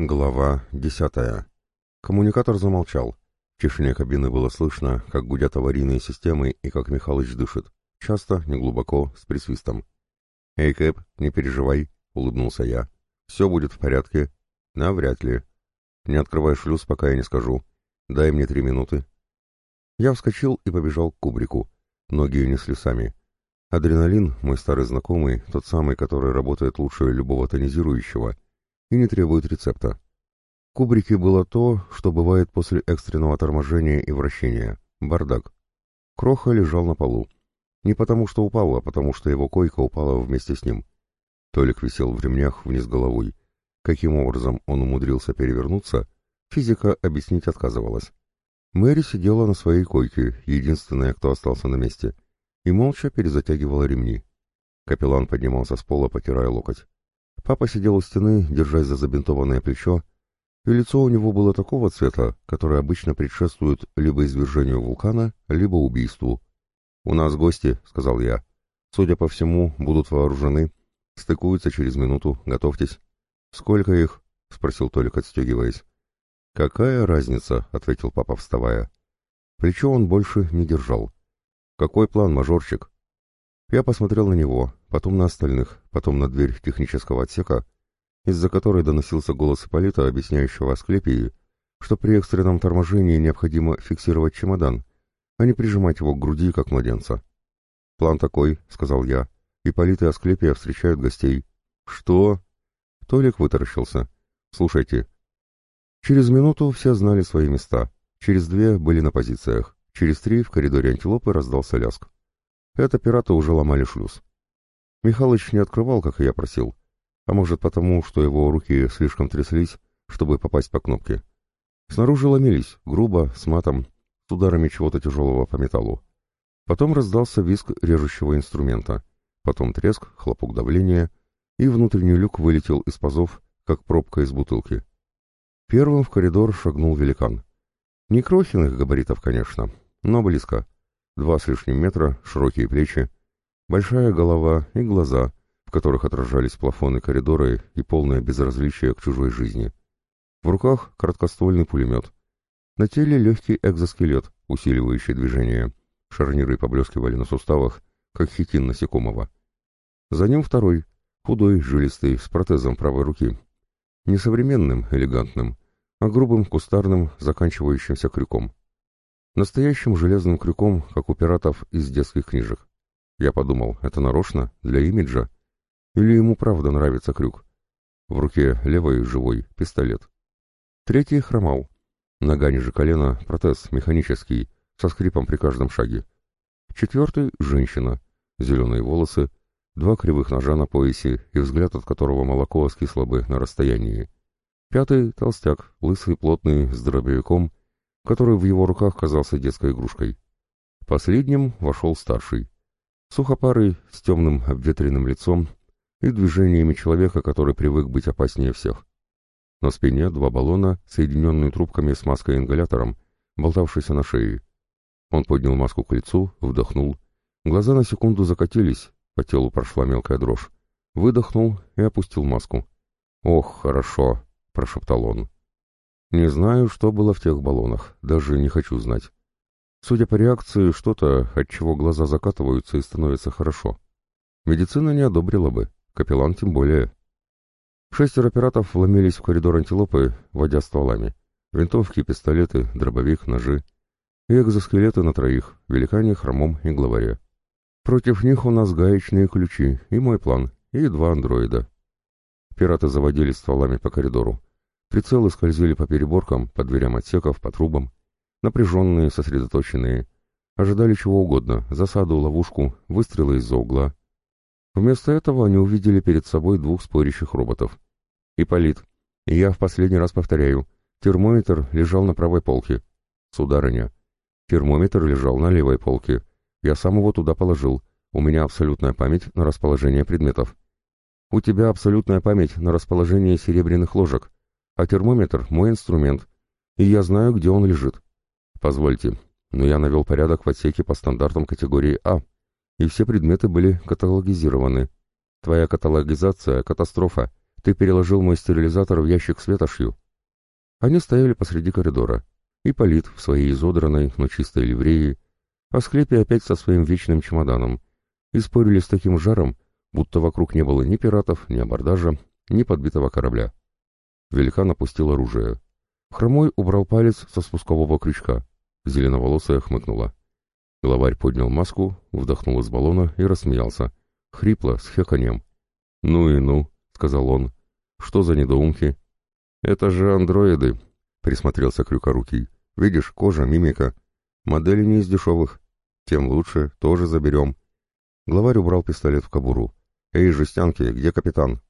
Глава десятая. Коммуникатор замолчал. В тишине кабины было слышно, как гудят аварийные системы и как Михалыч дышит. Часто, неглубоко, с присвистом. «Эй, Кэп, не переживай», — улыбнулся я. «Все будет в порядке». «Навряд ли». «Не открывай шлюз, пока я не скажу. Дай мне три минуты». Я вскочил и побежал к кубрику. Ноги несли сами. Адреналин, мой старый знакомый, тот самый, который работает лучше любого тонизирующего — и не требует рецепта. В кубрике было то, что бывает после экстренного торможения и вращения — бардак. Кроха лежал на полу. Не потому что упал, а потому что его койка упала вместе с ним. Толик висел в ремнях вниз головой. Каким образом он умудрился перевернуться, физика объяснить отказывалась. Мэри сидела на своей койке, единственная, кто остался на месте, и молча перезатягивала ремни. Капеллан поднимался с пола, потирая локоть. Папа сидел у стены, держась за забинтованное плечо, и лицо у него было такого цвета, который обычно предшествует либо извержению вулкана, либо убийству. «У нас гости», — сказал я. «Судя по всему, будут вооружены. Стыкуются через минуту. Готовьтесь». «Сколько их?» — спросил Толик, отстегиваясь. «Какая разница?» — ответил папа, вставая. Плечо он больше не держал. «Какой план, мажорчик?» Я посмотрел на него, потом на остальных, потом на дверь технического отсека, из-за которой доносился голос Ипполита, объясняющего Асклепии, что при экстренном торможении необходимо фиксировать чемодан, а не прижимать его к груди, как младенца. «План такой», — сказал я. «Ипполит и Асклепия встречают гостей». «Что?» Толик вытаращился. «Слушайте». Через минуту все знали свои места. Через две были на позициях. Через три в коридоре антилопы раздался ляск. Это пираты уже ломали шлюз. Михалыч не открывал, как я просил, а может потому, что его руки слишком тряслись, чтобы попасть по кнопке. Снаружи ломились, грубо, с матом, с ударами чего-то тяжелого по металлу. Потом раздался визг режущего инструмента, потом треск, хлопок давления, и внутренний люк вылетел из пазов, как пробка из бутылки. Первым в коридор шагнул великан. Не крохиных габаритов, конечно, но близко два с лишним метра, широкие плечи, большая голова и глаза, в которых отражались плафоны коридора и полное безразличие к чужой жизни. В руках краткоствольный пулемет. На теле легкий экзоскелет, усиливающий движение. Шарниры поблескивали на суставах, как хитин насекомого. За ним второй, худой, жилистый, с протезом правой руки. Не современным, элегантным, а грубым, кустарным, заканчивающимся крюком. Настоящим железным крюком, как у пиратов из детских книжек. Я подумал, это нарочно, для имиджа? Или ему правда нравится крюк? В руке левой живой пистолет. Третий хромал. Нога ниже колена, протез механический, со скрипом при каждом шаге. Четвертый — женщина. Зеленые волосы, два кривых ножа на поясе и взгляд, от которого молоко скисло бы на расстоянии. Пятый — толстяк, лысый, плотный, с дробовиком который в его руках казался детской игрушкой. Последним вошел старший. Сухопарый, с темным обветренным лицом и движениями человека, который привык быть опаснее всех. На спине два баллона, соединенные трубками с маской-ингалятором, болтавшейся на шее. Он поднял маску к лицу, вдохнул. Глаза на секунду закатились, по телу прошла мелкая дрожь. Выдохнул и опустил маску. «Ох, хорошо», — прошептал он. Не знаю, что было в тех баллонах, даже не хочу знать. Судя по реакции, что-то, от чего глаза закатываются и становится хорошо. Медицина не одобрила бы, капеллан тем более. Шестеро пиратов вломились в коридор антилопы, водя стволами. Винтовки, пистолеты, дробовик, ножи. И экзоскелеты на троих, великане, хромом и главаре. Против них у нас гаечные ключи, и мой план, и два андроида. Пираты заводили стволами по коридору. Прицелы скользили по переборкам, по дверям отсеков, по трубам. Напряженные, сосредоточенные. Ожидали чего угодно, засаду, ловушку, выстрелы из-за угла. Вместо этого они увидели перед собой двух спорящих роботов. Ипполит. И я в последний раз повторяю. Термометр лежал на правой полке. Сударыня. Термометр лежал на левой полке. Я сам его туда положил. У меня абсолютная память на расположение предметов. У тебя абсолютная память на расположение серебряных ложек а термометр — мой инструмент, и я знаю, где он лежит. Позвольте, но я навел порядок в отсеке по стандартам категории А, и все предметы были каталогизированы. Твоя каталогизация — катастрофа. Ты переложил мой стерилизатор в ящик с ветошью». Они стояли посреди коридора. и Полит в своей изодранной, но чистой ливреи, а Склепи опять со своим вечным чемоданом, и спорили с таким жаром, будто вокруг не было ни пиратов, ни абордажа, ни подбитого корабля. Великан опустил оружие. Хромой убрал палец со спускового крючка. Зеленоволосая хмыкнула. Главарь поднял маску, вдохнул из баллона и рассмеялся. Хрипло, с хеканьем. «Ну и ну», — сказал он. «Что за недоумки?» «Это же андроиды», — присмотрелся Крюкорукий. «Видишь, кожа, мимика. Модели не из дешевых. Тем лучше, тоже заберем». Главарь убрал пистолет в кобуру. «Эй, жестянки, где капитан?»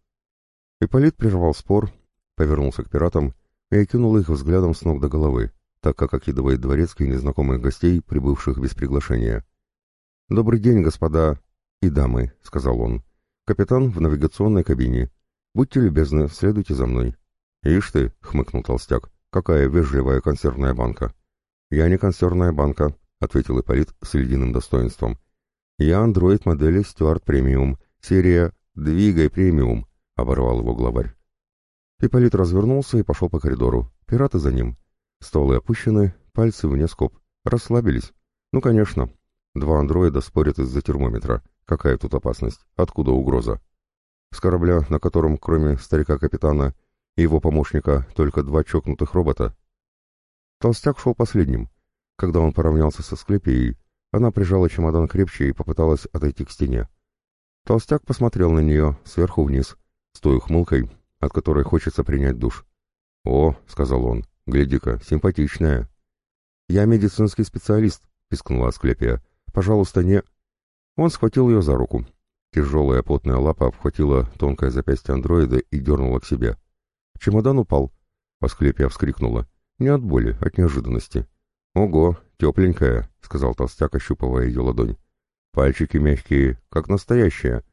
Ипполит прервал спор, повернулся к пиратам и окинул их взглядом с ног до головы, так как окидывает дворецкий незнакомых гостей, прибывших без приглашения. «Добрый день, господа и дамы», — сказал он. «Капитан в навигационной кабине. Будьте любезны, следуйте за мной». «Ишь ты», — хмыкнул толстяк, — «какая вежливая консервная банка». «Я не консервная банка», — ответил Ипполит с ледяным достоинством. «Я андроид модели Стюарт Премиум, серия «Двигай Премиум», — оборвал его главарь. Ипполит развернулся и пошел по коридору. Пираты за ним. Столы опущены, пальцы вне скоб. Расслабились. Ну, конечно. Два андроида спорят из-за термометра. Какая тут опасность? Откуда угроза? С корабля, на котором, кроме старика-капитана и его помощника, только два чокнутых робота. Толстяк шел последним. Когда он поравнялся со Склепией, она прижала чемодан крепче и попыталась отойти к стене. Толстяк посмотрел на нее сверху вниз, с той ухмылкой, от которой хочется принять душ. «О», — сказал он, — «гляди-ка, симпатичная». «Я медицинский специалист», — пискнула Асклепия. «Пожалуйста, не...» Он схватил ее за руку. Тяжелая потная лапа обхватила тонкое запястье андроида и дернула к себе. Чемодан упал. Асклепия вскрикнула. Не от боли, от неожиданности. «Ого, тепленькая», — сказал толстяк, ощупывая ее ладонь. «Пальчики мягкие, как настоящая.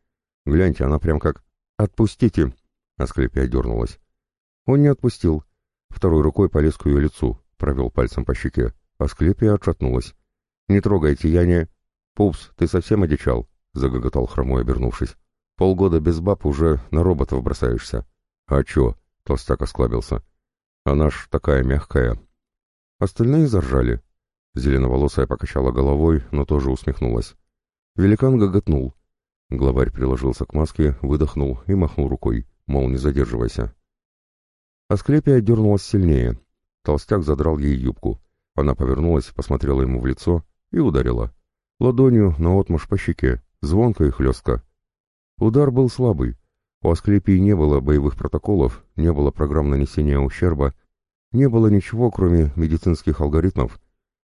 Гляньте, она прям как...» «Отпустите!» Асклепия дернулась. Он не отпустил. Второй рукой полез к ее лицу, провел пальцем по щеке. Асклепия отшатнулась. «Не трогайте, я не...» «Пупс, ты совсем одичал?» — загоготал хромой, обернувшись. «Полгода без баб уже на роботов бросаешься». «А чё?» — толстяк осклабился. «Она ж такая мягкая». Остальные заржали. Зеленоволосая покачала головой, но тоже усмехнулась. Великан гоготнул. Главарь приложился к маске, выдохнул и махнул рукой мол, не задерживайся. Асклепия дернулась сильнее. Толстяк задрал ей юбку. Она повернулась, посмотрела ему в лицо и ударила. Ладонью наотмашь по щеке, звонко и хлестко. Удар был слабый. У Асклепии не было боевых протоколов, не было программ нанесения ущерба, не было ничего, кроме медицинских алгоритмов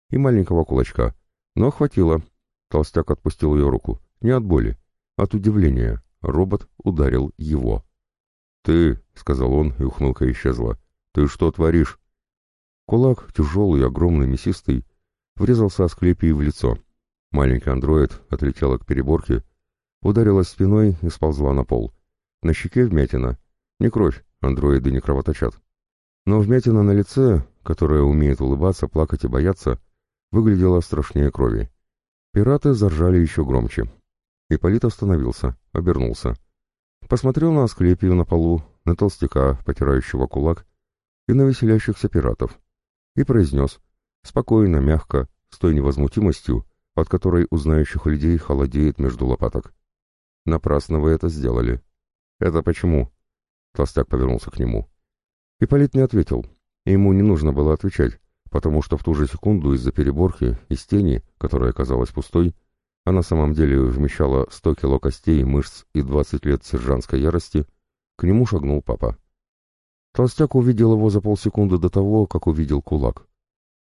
и маленького кулачка. Но хватило. Толстяк отпустил ее руку. Не от боли, от удивления. Робот ударил его. «Ты», — сказал он, и ухмылка исчезла, — «ты что творишь?» Кулак, тяжелый, огромный, мясистый, врезался Асклепии в лицо. Маленький андроид отлетела к переборке, ударилась спиной и сползла на пол. На щеке вмятина. Не кровь, андроиды не кровоточат. Но вмятина на лице, которая умеет улыбаться, плакать и бояться, выглядела страшнее крови. Пираты заржали еще громче. Ипполит остановился, обернулся посмотрел на Асклепию на полу, на толстяка, потирающего кулак, и на веселящихся пиратов, и произнес, спокойно, мягко, с той невозмутимостью, от которой у людей холодеет между лопаток. «Напрасно вы это сделали». «Это почему?» Толстяк повернулся к нему. Ипполит не ответил. Ему не нужно было отвечать, потому что в ту же секунду из-за переборки, из тени, которая казалась пустой, а на самом деле вмещала 100 кило костей, мышц и 20 лет сержантской ярости, к нему шагнул папа. Толстяк увидел его за полсекунды до того, как увидел кулак.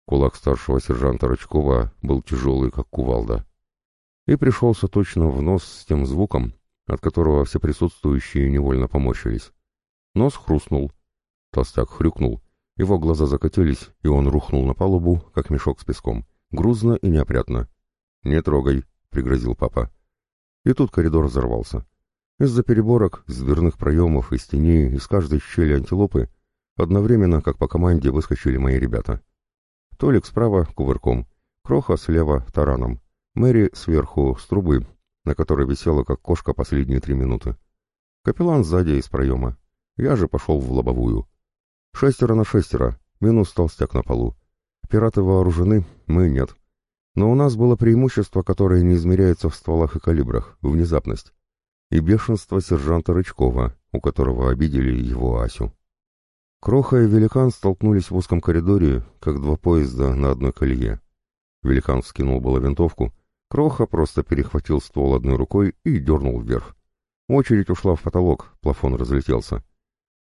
Кулак старшего сержанта Рычкова был тяжелый, как кувалда. И пришелся точно в нос с тем звуком, от которого все присутствующие невольно поморщились. Нос хрустнул. Толстяк хрюкнул, его глаза закатились, и он рухнул на палубу, как мешок с песком, грузно и неопрятно. «Не трогай», пригрозил папа. И тут коридор взорвался. Из-за переборок, из дверных проемов, из теней, из каждой щели антилопы одновременно, как по команде, выскочили мои ребята. Толик справа кувырком, Кроха слева тараном, Мэри сверху с трубы, на которой висела как кошка последние три минуты. Капеллан сзади из проема. я же пошел в лобовую. Шестеро на шестеро, минус толстяк на полу. Пираты вооружены, мы нет. Но у нас было преимущество, которое не измеряется в стволах и калибрах, внезапность. И бешенство сержанта Рычкова, у которого обидели его Асю. Кроха и великан столкнулись в узком коридоре, как два поезда на одной колее. Великан вскинул было винтовку, Кроха просто перехватил ствол одной рукой и дернул вверх. Очередь ушла в потолок, плафон разлетелся.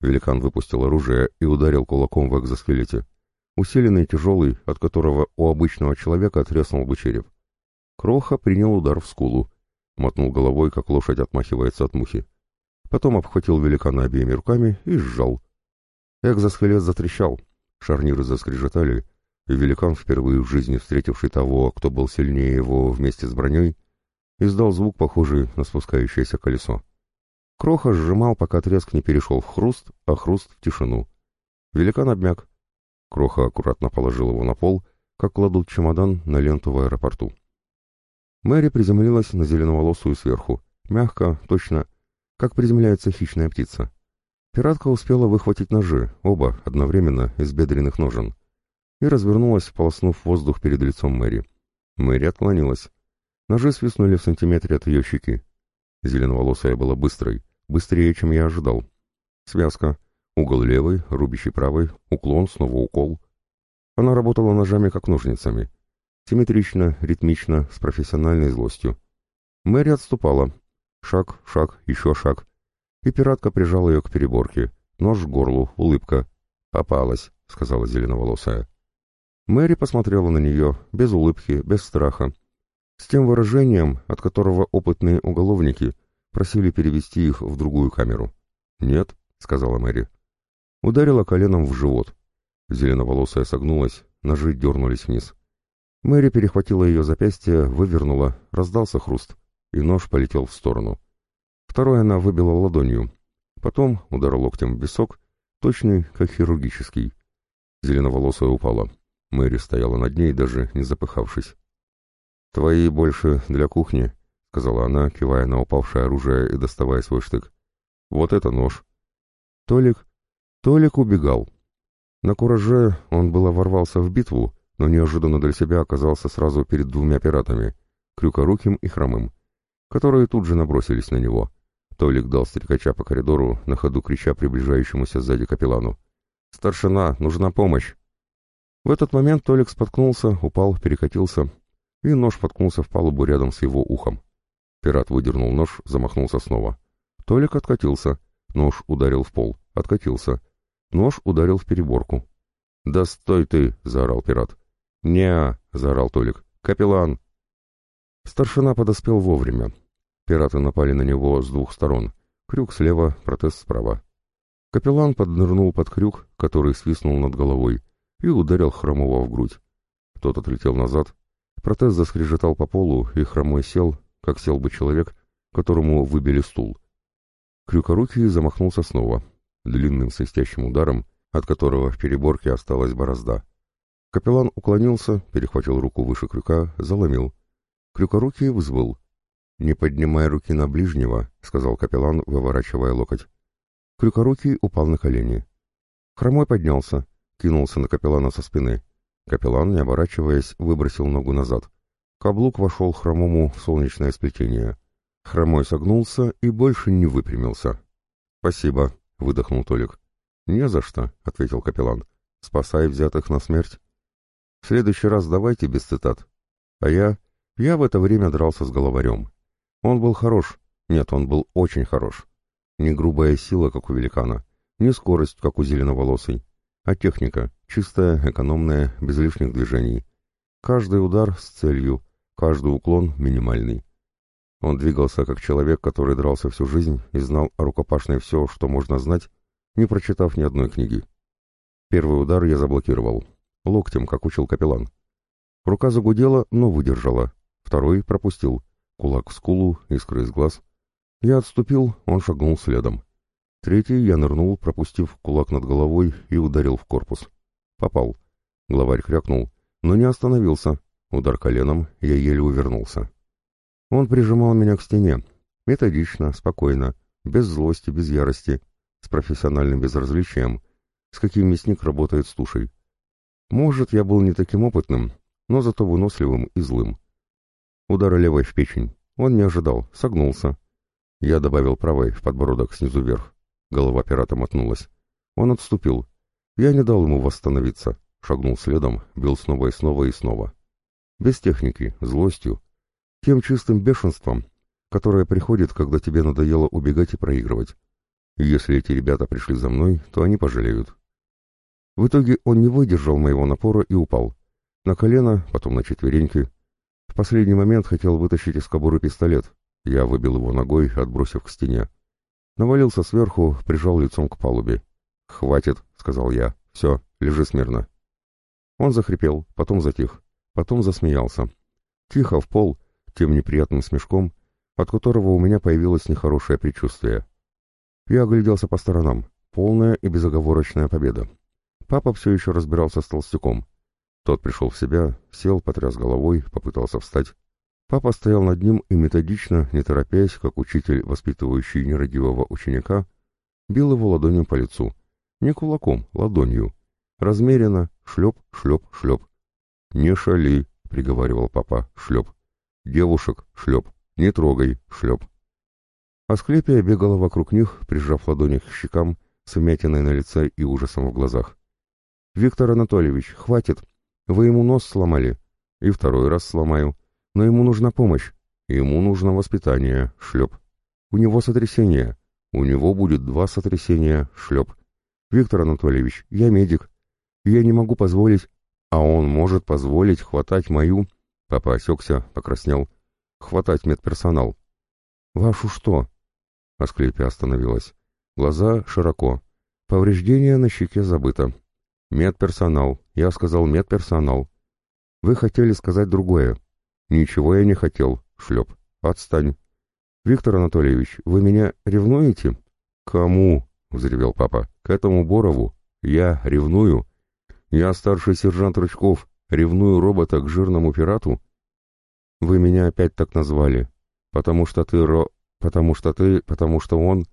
Великан выпустил оружие и ударил кулаком в экзоскелете. Усиленный, тяжелый, от которого у обычного человека треснул бы череп. Кроха принял удар в скулу, мотнул головой, как лошадь отмахивается от мухи. Потом обхватил великана обеими руками и сжал. Экзоскелет затрещал, шарниры заскрежетали, и великан, впервые в жизни встретивший того, кто был сильнее его вместе с броней, издал звук, похожий на спускающееся колесо. Кроха сжимал, пока треск не перешел в хруст, а хруст в тишину. Великан обмяк. Кроха аккуратно положил его на пол, как кладут чемодан на ленту в аэропорту. Мэри приземлилась на зеленоволосую сверху, мягко, точно, как приземляется хищная птица. Пиратка успела выхватить ножи, оба одновременно из бедренных ножен, и развернулась, полоснув воздух перед лицом Мэри. Мэри отклонилась. Ножи свистнули в сантиметре от ее щеки. Зеленоволосая была быстрой, быстрее, чем я ожидал. Связка. Угол левый, рубящий правый, уклон, снова укол. Она работала ножами, как ножницами. Симметрично, ритмично, с профессиональной злостью. Мэри отступала. Шаг, шаг, еще шаг и пиратка прижала ее к переборке. Нож к горлу, улыбка. «Попалась», — сказала зеленоволосая. Мэри посмотрела на нее, без улыбки, без страха, с тем выражением, от которого опытные уголовники просили перевести их в другую камеру. «Нет», — сказала Мэри. Ударила коленом в живот. Зеленоволосая согнулась, ножи дернулись вниз. Мэри перехватила ее запястье, вывернула, раздался хруст, и нож полетел в сторону. Второй она выбила ладонью. Потом удар локтем в висок, точный, как хирургический. Зеленоволосая упала. Мэри стояла над ней, даже не запыхавшись. «Твои больше для кухни», — сказала она, кивая на упавшее оружие и доставая свой штык. «Вот это нож». Толик... Толик убегал. На кураже он было ворвался в битву, но неожиданно для себя оказался сразу перед двумя пиратами, крюкоруким и хромым, которые тут же набросились на него. Толик дал стрекача по коридору, на ходу крича приближающемуся сзади капеллану. «Старшина, нужна помощь!» В этот момент Толик споткнулся, упал, перекатился, и нож воткнулся в палубу рядом с его ухом. Пират выдернул нож, замахнулся снова. Толик откатился, нож ударил в пол, откатился. Нож ударил в переборку. «Да стой ты!» — заорал пират. «Не-а!» — заорал Толик. «Капеллан!» Старшина подоспел вовремя. Пираты напали на него с двух сторон. Крюк слева, протез справа. Капеллан поднырнул под крюк, который свистнул над головой, и ударил Хромого в грудь. Тот отлетел назад. Протез заскрежетал по полу, и Хромой сел, как сел бы человек, которому выбили стул. Крюкорукий замахнулся снова, длинным свистящим ударом, от которого в переборке осталась борозда. Капеллан уклонился, перехватил руку выше крюка, заломил. Крюкорукий взвыл. «Не поднимай руки на ближнего», — сказал капеллан, выворачивая локоть. Крюкорукий упал на колени. Хромой поднялся, кинулся на капеллана со спины. Капеллан, не оборачиваясь, выбросил ногу назад. Каблук вошел хромому в солнечное сплетение. Хромой согнулся и больше не выпрямился. «Спасибо», — выдохнул Толик. «Не за что», — ответил капеллан. «Спасай взятых на смерть». «В следующий раз давайте без цитат». А я... Я в это время дрался с головарем. Он был хорош. Нет, он был очень хорош. Не грубая сила, как у великана, не скорость, как у зеленоволосой, а техника, чистая, экономная, без лишних движений. Каждый удар с целью, каждый уклон минимальный. Он двигался как человек, который дрался всю жизнь и знал о рукопашной все, что можно знать, не прочитав ни одной книги. Первый удар я заблокировал. Локтем, как учил капеллан. Рука загудела, но выдержала. Второй пропустил. Кулак в скулу, искры из глаз. Я отступил, он шагнул следом. Третий я нырнул, пропустив кулак над головой и ударил в корпус. Попал. Главарь крякнул, но не остановился. Удар коленом, я еле увернулся. Он прижимал меня к стене. Методично, спокойно, без злости, без ярости. с профессиональным безразличием, с каким мясник работает с тушей. Может, я был не таким опытным, но зато выносливым и злым. Удара левой в печень. Он не ожидал, согнулся. Я добавил правой в подбородок снизу вверх. Голова пирата мотнулась. Он отступил. Я не дал ему восстановиться. Шагнул следом, бил снова и снова и снова. Без техники, злостью. Тем чистым бешенством, которое приходит, когда тебе надоело убегать и проигрывать. Если эти ребята пришли за мной, то они пожалеют. В итоге он не выдержал моего напора и упал. На колено, потом на четвереньки. В последний момент хотел вытащить из кобуры пистолет. Я выбил его ногой, отбросив к стене. Навалился сверху, прижал лицом к палубе. «Хватит», — сказал я. «Все, лежи смирно». Он захрипел, потом затих, потом засмеялся. Тихо, в пол, тем неприятным смешком, от которого у меня появилось нехорошее предчувствие. Я огляделся по сторонам. Полная и безоговорочная победа. Папа все еще разбирался с толстяком. Тот пришел в себя, сел, потряс головой, попытался встать. Папа стоял над ним и методично, не торопясь, как учитель, воспитывающий нерадивого ученика, бил его ладонью по лицу. Не кулаком, ладонью. Размеренно, шлеп, шлеп, шлеп. «Не шали», — приговаривал папа, шлеп. «Девушек, шлеп. Не трогай, шлеп». Асклепия бегала вокруг них, прижав ладони к щекам, с вмятиной на лице и ужасом в глазах. «Виктор Анатольевич, хватит! Вы ему нос сломали. И второй раз сломаю. Но ему нужна помощь. Ему нужно воспитание, шлеп. У него сотрясение. У него будет два сотрясения, шлеп. Виктор Анатольевич, я медик. Я не могу позволить... А он может позволить хватать мою... Папа осекся, покраснел. Хватать медперсонал. Вашу что? Асклепия остановилась. Глаза широко. Повреждение на щеке забыто. Медперсонал. Я сказал медперсонал. Вы хотели сказать другое. Ничего я не хотел. Шлеп. Отстань. Виктор Анатольевич, вы меня ревнуете? Кому? Взревел папа. К этому Борову. Я ревную. Я старший сержант Рычков. Ревную робота к жирному пирату? Вы меня опять так назвали. Потому что ты ро... Потому что ты... Потому что он...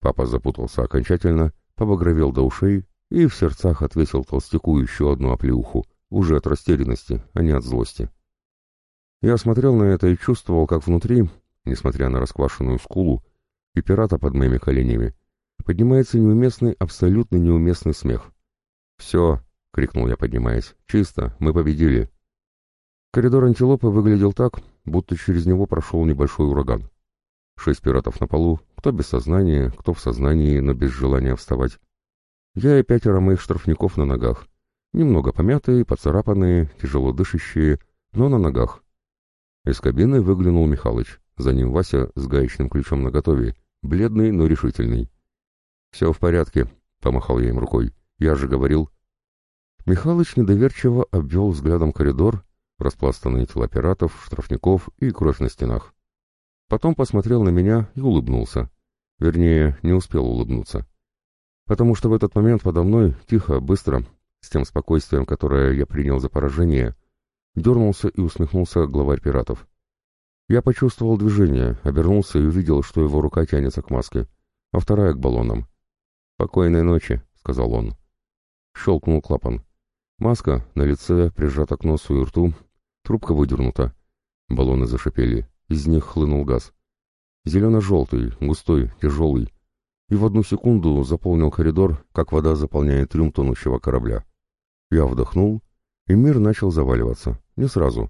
Папа запутался окончательно, побагровел до ушей и в сердцах отвесил толстяку еще одну оплеуху, уже от растерянности, а не от злости. Я смотрел на это и чувствовал, как внутри, несмотря на расквашенную скулу и пирата под моими коленями, поднимается неуместный, абсолютно неуместный смех. «Все!» — крикнул я, поднимаясь. «Чисто! Мы победили!» Коридор антилопы выглядел так, будто через него прошел небольшой ураган. Шесть пиратов на полу, кто без сознания, кто в сознании, но без желания вставать. Я и пятеро моих штрафников на ногах. Немного помятые, поцарапанные, тяжело дышащие, но на ногах. Из кабины выглянул Михалыч. За ним Вася с гаечным ключом наготове, бледный, но решительный. «Все в порядке», — помахал я им рукой. «Я же говорил». Михалыч недоверчиво обвел взглядом коридор, распластанные тела пиратов, штрафников и кровь на стенах. Потом посмотрел на меня и улыбнулся. Вернее, не успел улыбнуться потому что в этот момент подо мной, тихо, быстро, с тем спокойствием, которое я принял за поражение, дернулся и усмехнулся главарь пиратов. Я почувствовал движение, обернулся и увидел, что его рука тянется к маске, а вторая к баллонам. «Спокойной ночи», — сказал он. Щелкнул клапан. Маска на лице прижата к носу и рту, трубка выдернута. Баллоны зашипели, из них хлынул газ. Зелено-желтый, густой, тяжелый, и в одну секунду заполнил коридор, как вода заполняет трюм тонущего корабля. Я вдохнул, и мир начал заваливаться. Не сразу.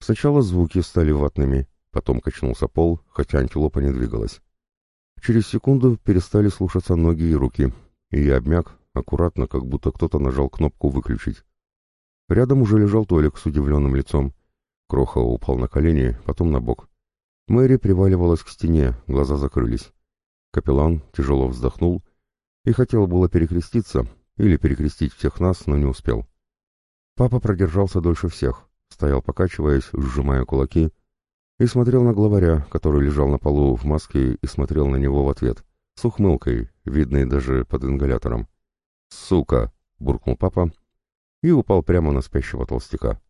Сначала звуки стали ватными, потом качнулся пол, хотя антилопа не двигалась. Через секунду перестали слушаться ноги и руки, и я обмяк, аккуратно, как будто кто-то нажал кнопку «выключить». Рядом уже лежал Толик с удивленным лицом. Кроха упал на колени, потом на бок. Мэри приваливалась к стене, глаза закрылись. Капеллан тяжело вздохнул и хотел было перекреститься или перекрестить всех нас, но не успел. Папа продержался дольше всех, стоял покачиваясь, сжимая кулаки, и смотрел на главаря, который лежал на полу в маске и смотрел на него в ответ, с ухмылкой, видной даже под ингалятором. «Сука!» — буркнул папа и упал прямо на спящего толстяка.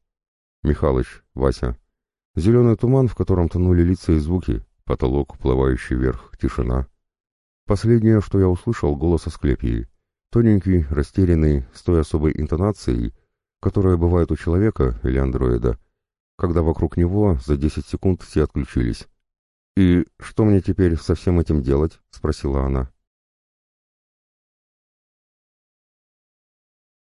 «Михалыч, Вася». Зеленый туман, в котором тонули лица и звуки, потолок, уплывающий вверх, тишина. Последнее, что я услышал, голос Асклепии. Тоненький, растерянный, с той особой интонацией, которая бывает у человека или андроида, когда вокруг него за 10 секунд все отключились. «И что мне теперь со всем этим делать?» — спросила она.